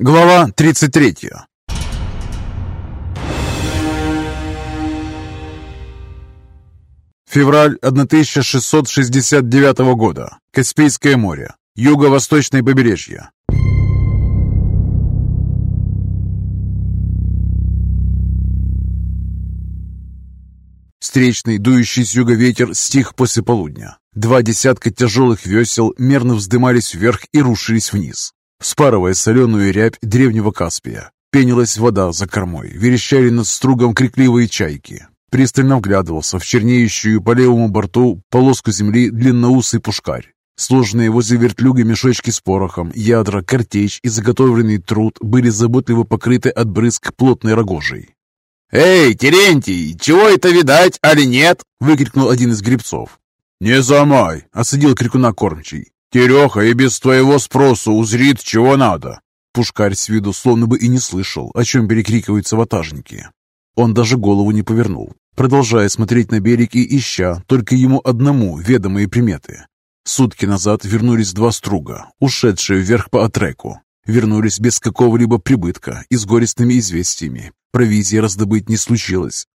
Глава 33 Февраль 1669 года. Каспийское море. Юго-восточное побережье. Встречный, дующий с юга ветер стих после полудня. Два десятка тяжелых весел мерно вздымались вверх и рушились вниз, спарывая соленую рябь древнего Каспия. Пенилась вода за кормой, верещали над стругом крикливые чайки. Пристально вглядывался в чернеющую по левому борту полоску земли длинноусый пушкарь. Сложенные возле вертлюга мешочки с порохом, ядра, картечь и заготовленный труд были заботливо покрыты от брызг плотной рогожей. «Эй, Терентий, чего это видать, али нет?» — выкрикнул один из грибцов. «Не замай!» — осадил крикуна кормчий. «Тереха и без твоего спросу узрит, чего надо!» Пушкарь с виду словно бы и не слышал, о чем перекрикиваются ватажники. Он даже голову не повернул, продолжая смотреть на берег и ища только ему одному ведомые приметы. Сутки назад вернулись два струга, ушедшие вверх по отреку. Вернулись без какого-либо прибытка и с горестными известиями. Провизии раздобыть не случилось.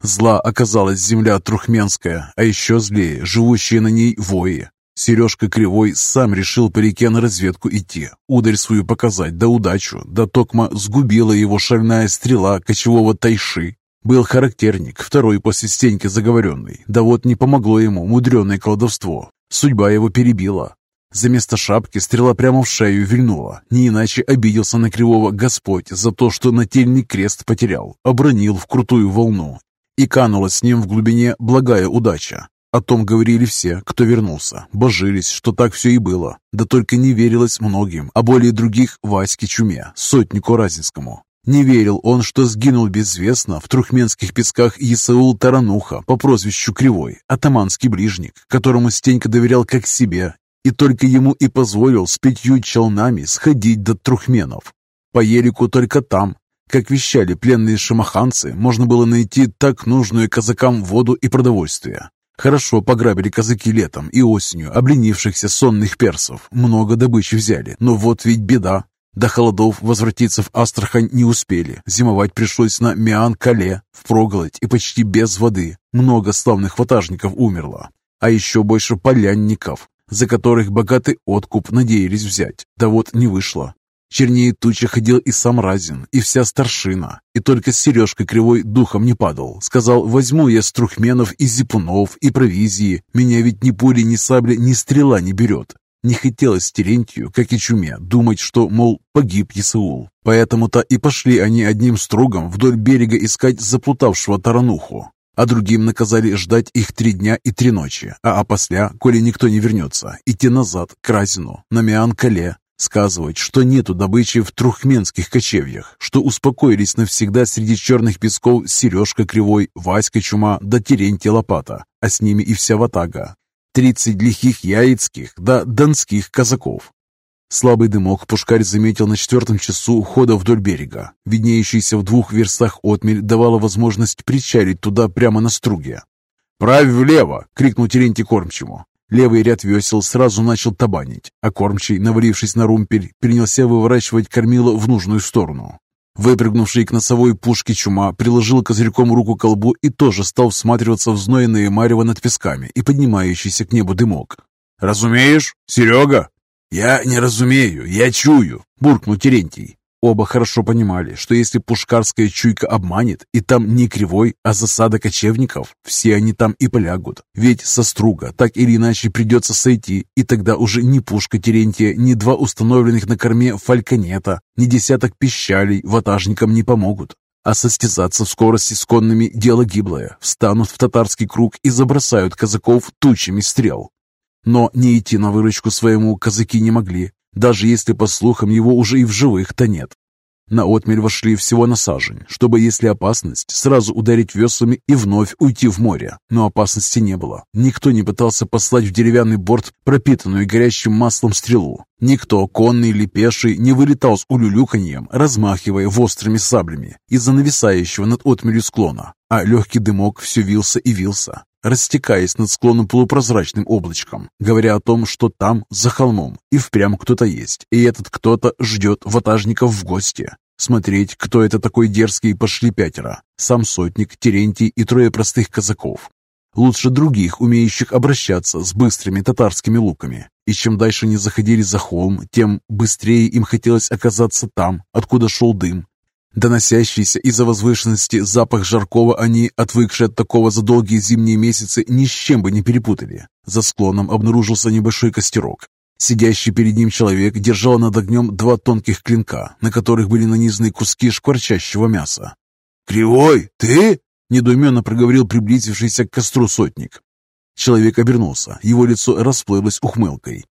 Зла оказалась земля Трухменская, а еще злее живущие на ней вои. Сережка Кривой сам решил по реке на разведку идти, ударь свою показать, да удачу, да токма сгубила его шальная стрела кочевого тайши. Был характерник, второй после стеньки заговоренный, да вот не помогло ему мудреное колдовство. Судьба его перебила. За место шапки стрела прямо в шею вильнула. Не иначе обиделся на Кривого Господь за то, что нательный крест потерял, обронил в крутую волну и канула с ним в глубине благая удача. О том говорили все, кто вернулся, божились, что так все и было. Да только не верилось многим, а более других Ваське Чуме, сотнику Разинскому. Не верил он, что сгинул безвестно в трухменских песках Исаул Тарануха по прозвищу Кривой, атаманский ближник, которому Стенька доверял как себе, и только ему и позволил с пятью челнами сходить до трухменов. По елику только там, как вещали пленные шамаханцы, можно было найти так нужную казакам воду и продовольствие. Хорошо пограбили казаки летом и осенью обленившихся сонных персов. Много добычи взяли, но вот ведь беда. До холодов возвратиться в Астрахань не успели. Зимовать пришлось на Миан-Кале, впроголодь и почти без воды. Много славных ватажников умерло. А еще больше полянников, за которых богатый откуп надеялись взять. Да вот не вышло. Чернее тучи ходил и сам Разин, и вся старшина, и только Сережкой Кривой духом не падал. Сказал, возьму я струхменов и зипунов, и провизии, меня ведь ни пули, ни сабля, ни стрела не берет. Не хотелось Терентию, как и Чуме, думать, что, мол, погиб Исаул. Поэтому-то и пошли они одним стругом вдоль берега искать заплутавшего тарануху. А другим наказали ждать их три дня и три ночи, а опосля, коли никто не вернется, идти назад, к Разину, на Миан-Кале, Сказывать, что нету добычи в трухменских кочевьях, что успокоились навсегда среди черных песков Сережка Кривой, Васька Чума да Терентий Лопата, а с ними и вся ватага. Тридцать лихих яицких да донских казаков. Слабый дымок пушкарь заметил на четвертом часу хода вдоль берега. Виднеющийся в двух верстах отмель давала возможность причалить туда прямо на струге. «Правь влево!» — крикнул Терентий кормчему. Левый ряд весел сразу начал табанить, а кормчий, навалившись на румпель, принялся выворачивать кормило в нужную сторону. Выпрыгнувший к носовой пушке чума приложил козырьком руку к колбу и тоже стал всматриваться в знойное марево над песками и поднимающийся к небу дымок. «Разумеешь, Серега?» «Я не разумею, я чую», — буркнул Терентий. Оба хорошо понимали, что если пушкарская чуйка обманет, и там не кривой, а засада кочевников, все они там и полягут. Ведь со струга так или иначе придется сойти, и тогда уже ни пушка Терентия, ни два установленных на корме фальконета, ни десяток пищалей ватажникам не помогут. А состязаться в скорости с конными – дело гиблое. Встанут в татарский круг и забросают казаков тучами стрел. Но не идти на выручку своему казаки не могли даже если, по слухам, его уже и в живых-то нет. На отмель вошли всего на сажень, чтобы, если опасность, сразу ударить веслами и вновь уйти в море. Но опасности не было. Никто не пытался послать в деревянный борт пропитанную горящим маслом стрелу. Никто, конный или пеший, не вылетал с улюлюканьем, размахивая острыми саблями из-за нависающего над отмелью склона. А легкий дымок все вился и вился. Растекаясь над склоном полупрозрачным облачком, говоря о том, что там, за холмом, и впрямь кто-то есть, и этот кто-то ждет ватажников в гости. Смотреть, кто это такой дерзкий, пошли пятеро. Сам сотник, Терентий и трое простых казаков. Лучше других, умеющих обращаться с быстрыми татарскими луками. И чем дальше они заходили за холм, тем быстрее им хотелось оказаться там, откуда шел дым. Доносящийся из-за возвышенности запах жаркого они, отвыкшие от такого за долгие зимние месяцы, ни с чем бы не перепутали. За склоном обнаружился небольшой костерок. Сидящий перед ним человек держал над огнем два тонких клинка, на которых были нанизаны куски шкварчащего мяса. «Кривой, ты?» Недоуменно проговорил приблизившийся к костру сотник. Человек обернулся, его лицо расплылось ухмылкой.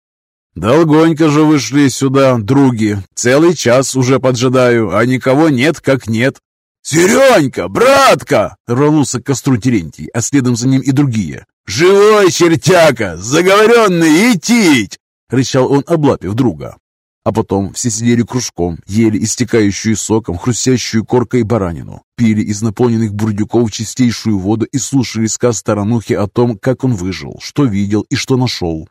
«Долгонько же вышли сюда, други. Целый час уже поджидаю, а никого нет, как нет». «Серенька, братка!» — рванулся к костру Терентий, а следом за ним и другие. «Живой чертяка! Заговоренный идти!» — рычал он, облапив друга. А потом все сидели кружком, ели истекающую соком, хрустящую коркой баранину, пили из наполненных бурдюков чистейшую воду и слушали сказ Таранухи о том, как он выжил, что видел и что нашел.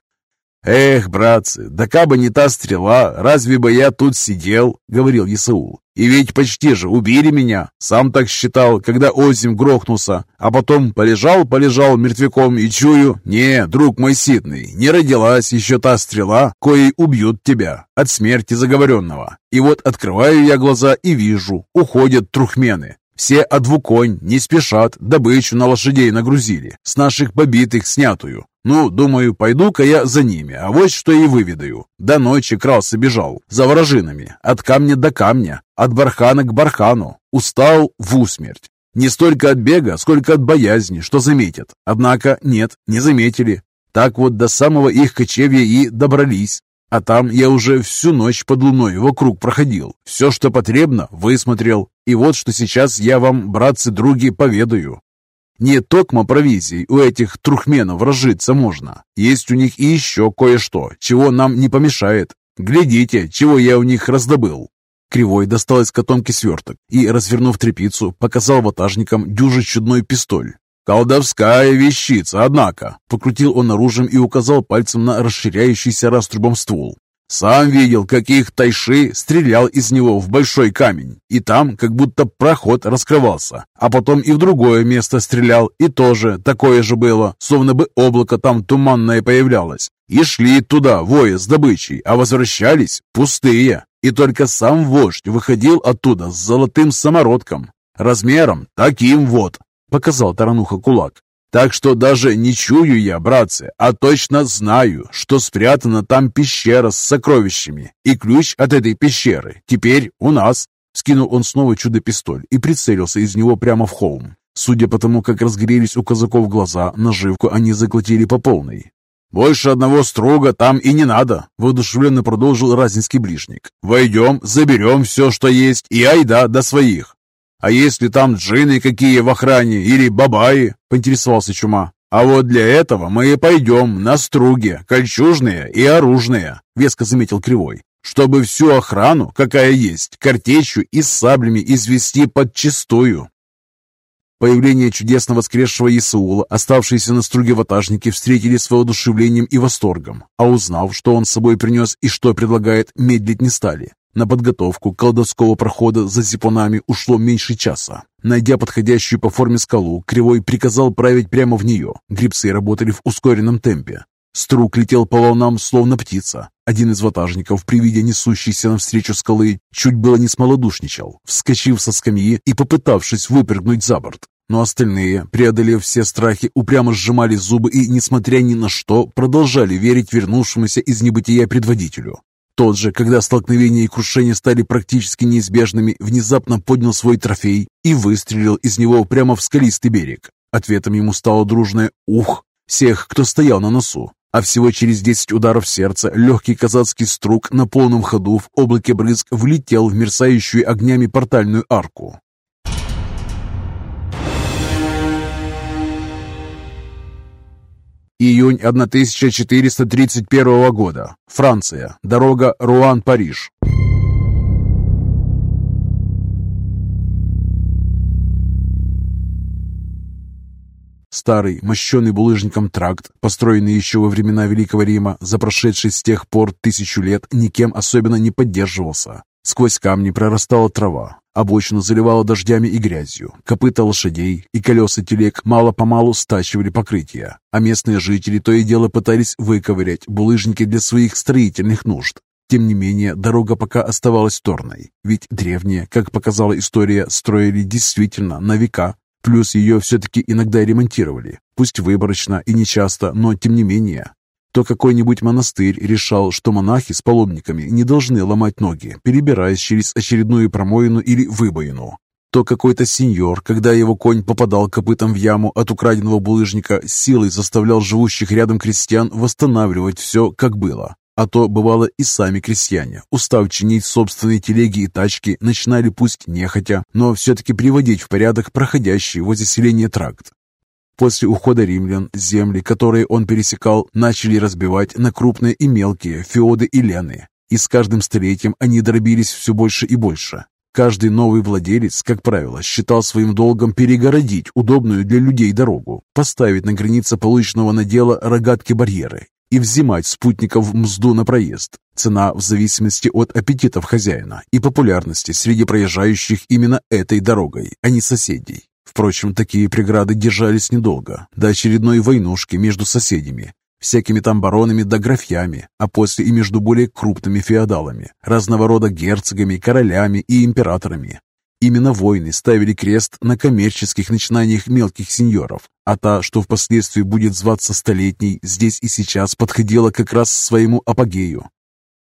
«Эх, братцы, да кабы не та стрела, разве бы я тут сидел?» — говорил Исаул. «И ведь почти же убили меня. Сам так считал, когда Озим грохнулся. А потом полежал-полежал мертвяком и чую, не, друг мой ситный, не родилась еще та стрела, коей убьют тебя от смерти заговоренного. И вот открываю я глаза и вижу, уходят трухмены. Все одвуконь не спешат, добычу на лошадей нагрузили, с наших побитых снятую. Ну, думаю, пойду-ка я за ними, а вот что и выведаю. До ночи крался бежал, за вражинами, от камня до камня, от бархана к бархану. Устал в усмерть. Не столько от бега, сколько от боязни, что заметят. Однако нет, не заметили. Так вот до самого их кочевья и добрались. А там я уже всю ночь под луной вокруг проходил. Все, что потребно, высмотрел. И вот что сейчас я вам, братцы-други, поведаю. Не токмо провизий у этих трухменов разжиться можно. Есть у них и еще кое-что, чего нам не помешает. Глядите, чего я у них раздобыл». Кривой достал из котомки сверток и, развернув тряпицу, показал ватажникам дюжи чудной пистоль. «Колдовская вещица, однако!» Покрутил он оружием и указал пальцем на расширяющийся раструбом ствол. Сам видел, как их тайши стрелял из него в большой камень, и там как будто проход раскрывался, а потом и в другое место стрелял, и тоже такое же было, словно бы облако там туманное появлялось. И шли туда воя с добычей, а возвращались пустые, и только сам вождь выходил оттуда с золотым самородком, размером таким вот, показал Тарануха кулак. Так что даже не чую я, братцы, а точно знаю, что спрятана там пещера с сокровищами, и ключ от этой пещеры теперь у нас. Скинул он снова чудо-пистоль и прицелился из него прямо в холм. Судя по тому, как разгорелись у казаков глаза, наживку они заглотили по полной. «Больше одного струга там и не надо», — воодушевленно продолжил Разинский ближник. «Войдем, заберем все, что есть, и айда до своих. «А если там джины какие в охране или бабаи?» – поинтересовался Чума. «А вот для этого мы и пойдем на струги, кольчужные и оружные», – веско заметил Кривой. «Чтобы всю охрану, какая есть, картечью и саблями извести подчистую». Появление чудесно воскресшего Исаула, оставшиеся на струге ватажники, встретили с воодушевлением и восторгом, а узнав, что он с собой принес и что предлагает, медлить не стали. На подготовку колдовского прохода за зипунами ушло меньше часа. Найдя подходящую по форме скалу, Кривой приказал править прямо в нее. Грибцы работали в ускоренном темпе. Струк летел по волнам, словно птица. Один из ватажников, при виде несущейся навстречу скалы, чуть было не смолодушничал, вскочив со скамьи и попытавшись выпрыгнуть за борт. Но остальные, преодолев все страхи, упрямо сжимали зубы и, несмотря ни на что, продолжали верить вернувшемуся из небытия предводителю. Тот же, когда столкновение и крушение стали практически неизбежными, внезапно поднял свой трофей и выстрелил из него прямо в скалистый берег. Ответом ему стало дружное «Ух!» всех, кто стоял на носу. А всего через десять ударов сердца легкий казацкий струк на полном ходу в облаке брызг влетел в мерцающую огнями портальную арку. Июнь 1431 года. Франция. Дорога Руан-Париж. Старый, мощенный булыжником тракт, построенный еще во времена Великого Рима, за прошедший с тех пор тысячу лет, никем особенно не поддерживался. Сквозь камни прорастала трава, обочину заливала дождями и грязью, копыта лошадей и колеса телег мало-помалу стачивали покрытие, а местные жители то и дело пытались выковырять булыжники для своих строительных нужд. Тем не менее, дорога пока оставалась торной, ведь древние, как показала история, строили действительно на века, Плюс ее все-таки иногда ремонтировали, пусть выборочно и нечасто, но тем не менее. То какой-нибудь монастырь решал, что монахи с паломниками не должны ломать ноги, перебираясь через очередную промоину или выбоину. То какой-то сеньор, когда его конь попадал копытом в яму от украденного булыжника, силой заставлял живущих рядом крестьян восстанавливать все, как было. А то, бывало, и сами крестьяне, устав чинить собственные телеги и тачки, начинали пусть нехотя, но все-таки приводить в порядок проходящий возле селения тракт. После ухода римлян земли, которые он пересекал, начали разбивать на крупные и мелкие феоды и лены, и с каждым столетием они дробились все больше и больше. Каждый новый владелец, как правило, считал своим долгом перегородить удобную для людей дорогу, поставить на границе полученного надела рогатки-барьеры и взимать спутников мзду на проезд. Цена в зависимости от аппетитов хозяина и популярности среди проезжающих именно этой дорогой, а не соседей. Впрочем, такие преграды держались недолго, до очередной войнушки между соседями, всякими там баронами да графьями, а после и между более крупными феодалами, разного рода герцогами, королями и императорами. Именно войны ставили крест на коммерческих начинаниях мелких сеньоров, а та, что впоследствии будет зваться Столетней, здесь и сейчас подходила как раз к своему апогею.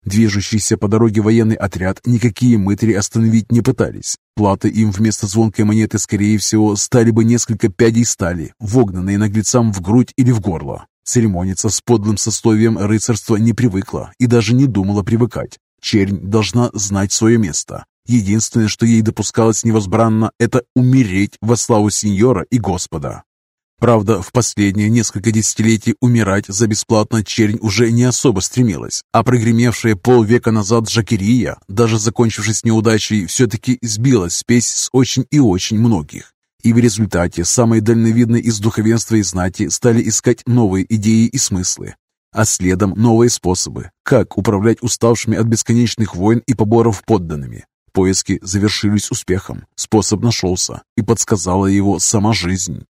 Движущийся по дороге военный отряд никакие мытари остановить не пытались. Платы им вместо звонкой монеты, скорее всего, стали бы несколько пядей стали, вогнанные наглецам в грудь или в горло. Церемониться с подлым сословием рыцарства не привыкла и даже не думала привыкать. Чернь должна знать свое место, Единственное, что ей допускалось невозбранно, это умереть во славу сеньора и Господа. Правда, в последние несколько десятилетий умирать за бесплатно чернь уже не особо стремилась, а прогремевшая полвека назад Жакерия, даже закончившись неудачей, все-таки сбила спесь с очень и очень многих. И в результате самые дальновидные из духовенства и знати стали искать новые идеи и смыслы, а следом новые способы, как управлять уставшими от бесконечных войн и поборов подданными. Поиски завершились успехом, способ нашелся, и подсказала его сама жизнь.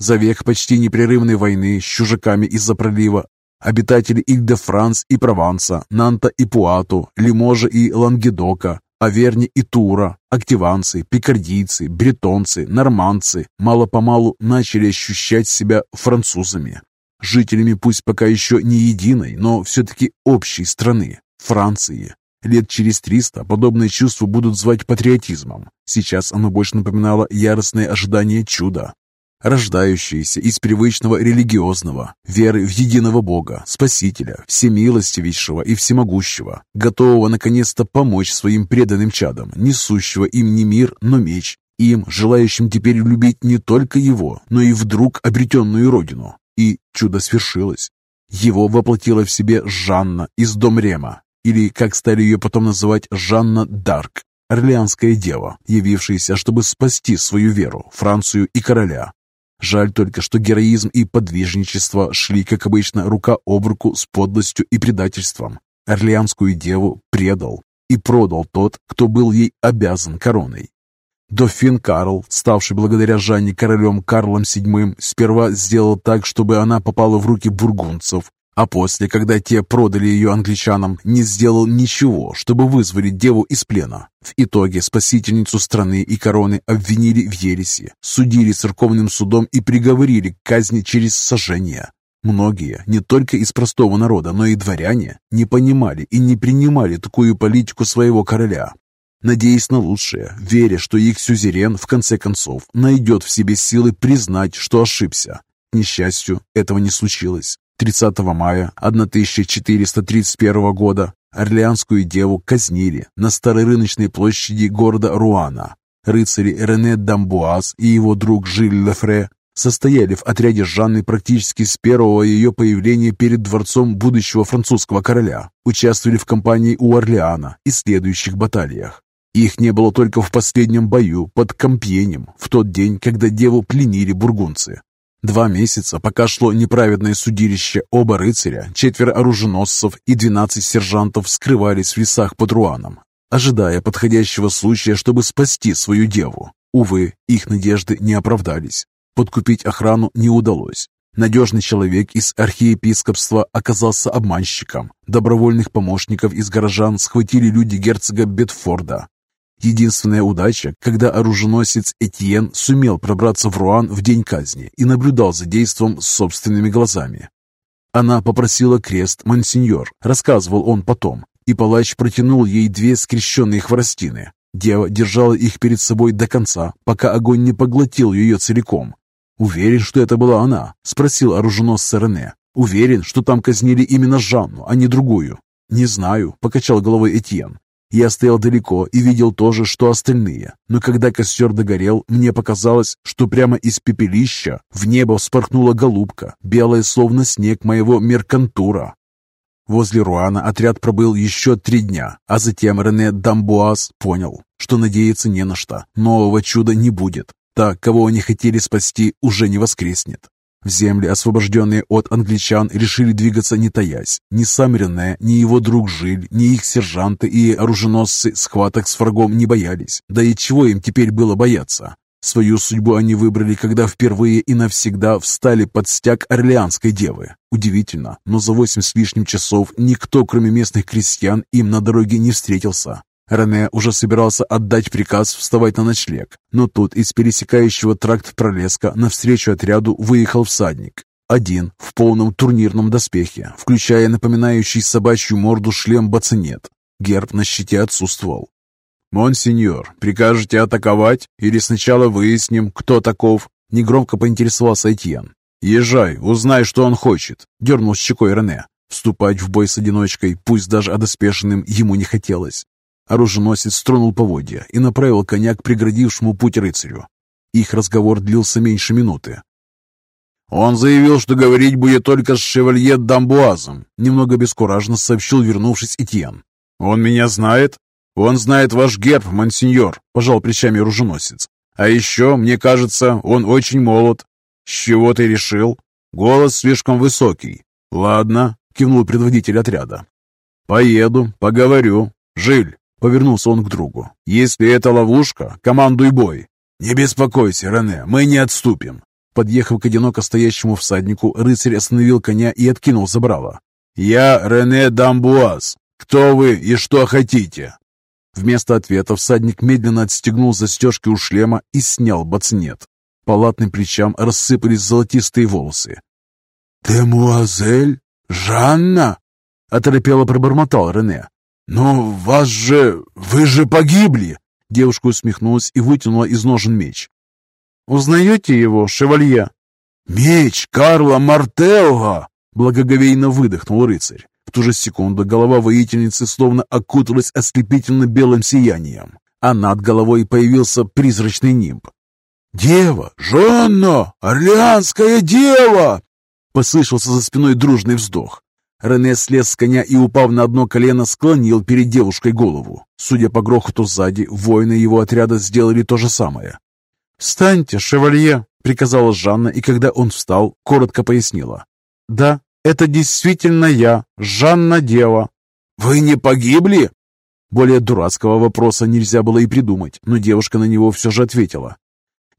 За век почти непрерывной войны с чужаками из-за пролива обитатели Иль-де-Франс и Прованса, Нанта и Пуату, Лиможа и Лангедока, Аверни и Тура, активанцы, пикардийцы, бретонцы, нормандцы мало-помалу начали ощущать себя французами. Жителями пусть пока еще не единой, но все-таки общей страны, Франции. Лет через триста подобные чувства будут звать патриотизмом. Сейчас оно больше напоминало яростное ожидание чуда, рождающееся из привычного религиозного, веры в единого Бога, Спасителя, всемилостивейшего и всемогущего, готового наконец-то помочь своим преданным чадам, несущего им не мир, но меч, им, желающим теперь любить не только его, но и вдруг обретенную родину. И чудо свершилось. Его воплотила в себе Жанна из Домрема, или, как стали ее потом называть, Жанна Дарк, Орлеанская дева, явившаяся, чтобы спасти свою веру, Францию и короля. Жаль только, что героизм и подвижничество шли, как обычно, рука об руку с подлостью и предательством. Орлеанскую деву предал и продал тот, кто был ей обязан короной. Дофин Карл, ставший благодаря Жанне королем Карлом VII, сперва сделал так, чтобы она попала в руки бургундцев, а после, когда те продали ее англичанам, не сделал ничего, чтобы вызволить деву из плена. В итоге спасительницу страны и короны обвинили в ереси, судили церковным судом и приговорили к казни через сожжение. Многие, не только из простого народа, но и дворяне, не понимали и не принимали такую политику своего короля, надеясь на лучшее, веря, что их сюзерен, в конце концов, найдет в себе силы признать, что ошибся. К несчастью, этого не случилось. 30 мая 1431 года Орлеанскую деву казнили на старой рыночной площади города Руана. Рыцари Рене Дамбуаз и его друг Жиль Лефре состояли в отряде Жанны практически с первого ее появления перед дворцом будущего французского короля, участвовали в кампании у Орлеана и следующих баталиях. Их не было только в последнем бою под Компьенем, в тот день, когда деву пленили бургунцы. Два месяца, пока шло неправедное судилище, оба рыцаря, четверо оруженосцев и двенадцать сержантов скрывались в лесах под Руаном, ожидая подходящего случая, чтобы спасти свою деву. Увы, их надежды не оправдались. Подкупить охрану не удалось. Надежный человек из архиепископства оказался обманщиком. Добровольных помощников из горожан схватили люди герцога Бетфорда, Единственная удача, когда оруженосец Этьен сумел пробраться в Руан в день казни и наблюдал за действом собственными глазами. Она попросила крест монсеньор, рассказывал он потом, и палач протянул ей две скрещенные хворостины. Дева держала их перед собой до конца, пока огонь не поглотил ее целиком. «Уверен, что это была она?» – спросил оруженосца Рене. «Уверен, что там казнили именно Жанну, а не другую?» «Не знаю», – покачал головой Этьен. Я стоял далеко и видел то же, что остальные, но когда костер догорел, мне показалось, что прямо из пепелища в небо вспорхнула голубка, белая словно снег моего меркантура. Возле Руана отряд пробыл еще три дня, а затем Рене Дамбуаз понял, что надеяться не на что, нового чуда не будет. Та, кого они хотели спасти, уже не воскреснет. В земли, освобожденные от англичан, решили двигаться не таясь. Ни сам ни его друг Жиль, ни их сержанты и оруженосцы схваток с врагом не боялись. Да и чего им теперь было бояться? Свою судьбу они выбрали, когда впервые и навсегда встали под стяг Орлеанской девы. Удивительно, но за восемь с лишним часов никто, кроме местных крестьян, им на дороге не встретился. Рене уже собирался отдать приказ вставать на ночлег, но тут из пересекающего тракт пролеска навстречу отряду выехал всадник. Один, в полном турнирном доспехе, включая напоминающий собачью морду шлем бацанет. Герб на щите отсутствовал. «Монсеньор, прикажете атаковать или сначала выясним, кто таков?» Негромко поинтересовался Этьен. «Езжай, узнай, что он хочет», — дернул щекой Рене. Вступать в бой с одиночкой, пусть даже одоспешенным, ему не хотелось. Оруженосец тронул поводья и направил коня к преградившему путь рыцарю. Их разговор длился меньше минуты. «Он заявил, что говорить будет только с шевалье Дамбуазом», немного бескуражно сообщил вернувшись Этьен. «Он меня знает?» «Он знает ваш герб, мансиньор», — пожал плечами оруженосец. «А еще, мне кажется, он очень молод». «С чего ты решил?» «Голос слишком высокий». «Ладно», — кивнул предводитель отряда. «Поеду, поговорю. Жиль, Повернулся он к другу. «Если это ловушка, командуй бой!» «Не беспокойся, Рене, мы не отступим!» Подъехав к одиноко стоящему всаднику, рыцарь остановил коня и откинул забрало. «Я Рене Дамбуаз. Кто вы и что хотите?» Вместо ответа всадник медленно отстегнул застежки у шлема и снял бацнет. По латным плечам рассыпались золотистые волосы. «Демуазель? Жанна?» — оторопело пробормотал Рене. «Но вас же... вы же погибли!» Девушка усмехнулась и вытянула из ножен меч. «Узнаете его, шевалье?» «Меч Карла Мартелла!» Благоговейно выдохнул рыцарь. В ту же секунду голова воительницы словно окуталась ослепительно белым сиянием, а над головой появился призрачный нимб. «Дева! Жанна! Орлеанская дева!» Послышался за спиной дружный вздох. Рене слез с коня и, упав на одно колено, склонил перед девушкой голову. Судя по грохоту сзади, воины его отряда сделали то же самое. «Встаньте, шевалье!» — приказала Жанна, и когда он встал, коротко пояснила. «Да, это действительно я, Жанна Дева». «Вы не погибли?» Более дурацкого вопроса нельзя было и придумать, но девушка на него все же ответила.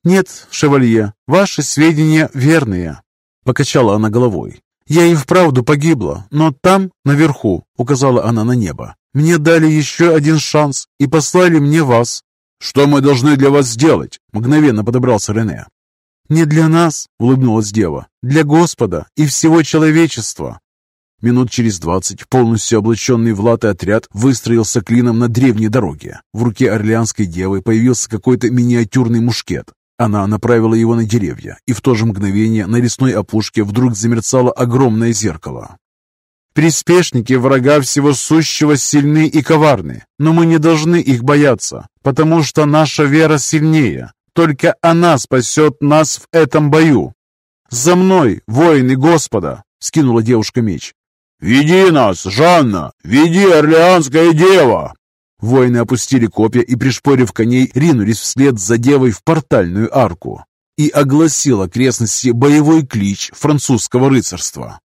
«Нет, шевалье, ваши сведения верные», — покачала она головой. «Я и вправду погибла, но там, наверху», — указала она на небо, «мне дали еще один шанс и послали мне вас». «Что мы должны для вас сделать?» — мгновенно подобрался Рене. «Не для нас», — улыбнулась дева, — «для Господа и всего человечества». Минут через двадцать полностью облаченный в латы отряд выстроился клином на древней дороге. В руке орлеанской девы появился какой-то миниатюрный мушкет. Она направила его на деревья, и в то же мгновение на лесной опушке вдруг замерцало огромное зеркало. «Приспешники врага всего сущего сильны и коварны, но мы не должны их бояться, потому что наша вера сильнее. Только она спасет нас в этом бою. За мной, воины Господа!» — скинула девушка меч. «Веди нас, Жанна! Веди, Орлеанская дева!» Воины опустили копья и, пришпорив коней, ринулись вслед за девой в портальную арку. и огласил окрестности боевой клич французского рыцарства.